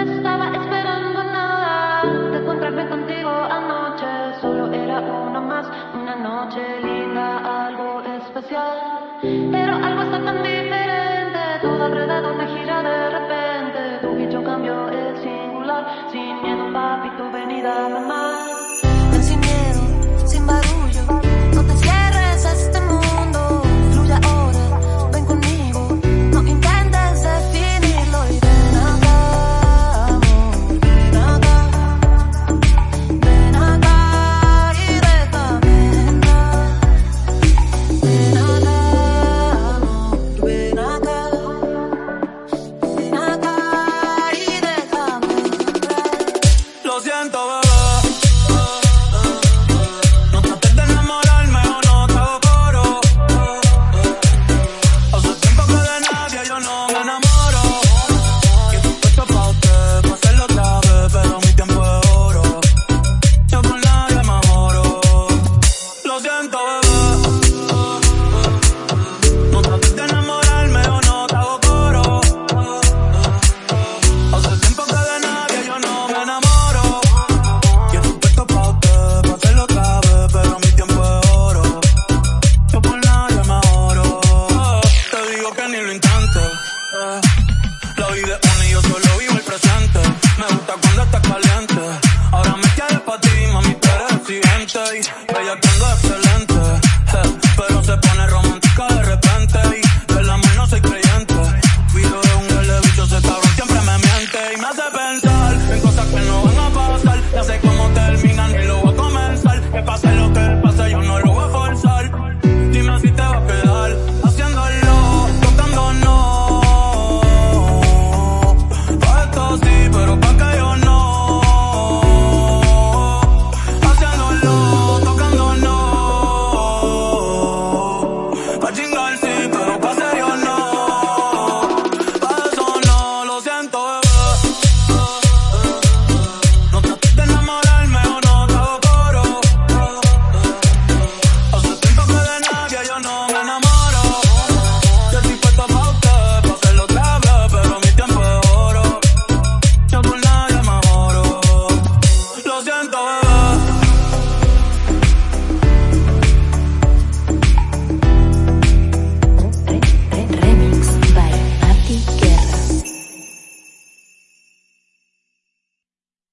Estaba esperando nada de encontrarme contigo anoche. Solo era una más, una noche linda, algo especial. Pero siento.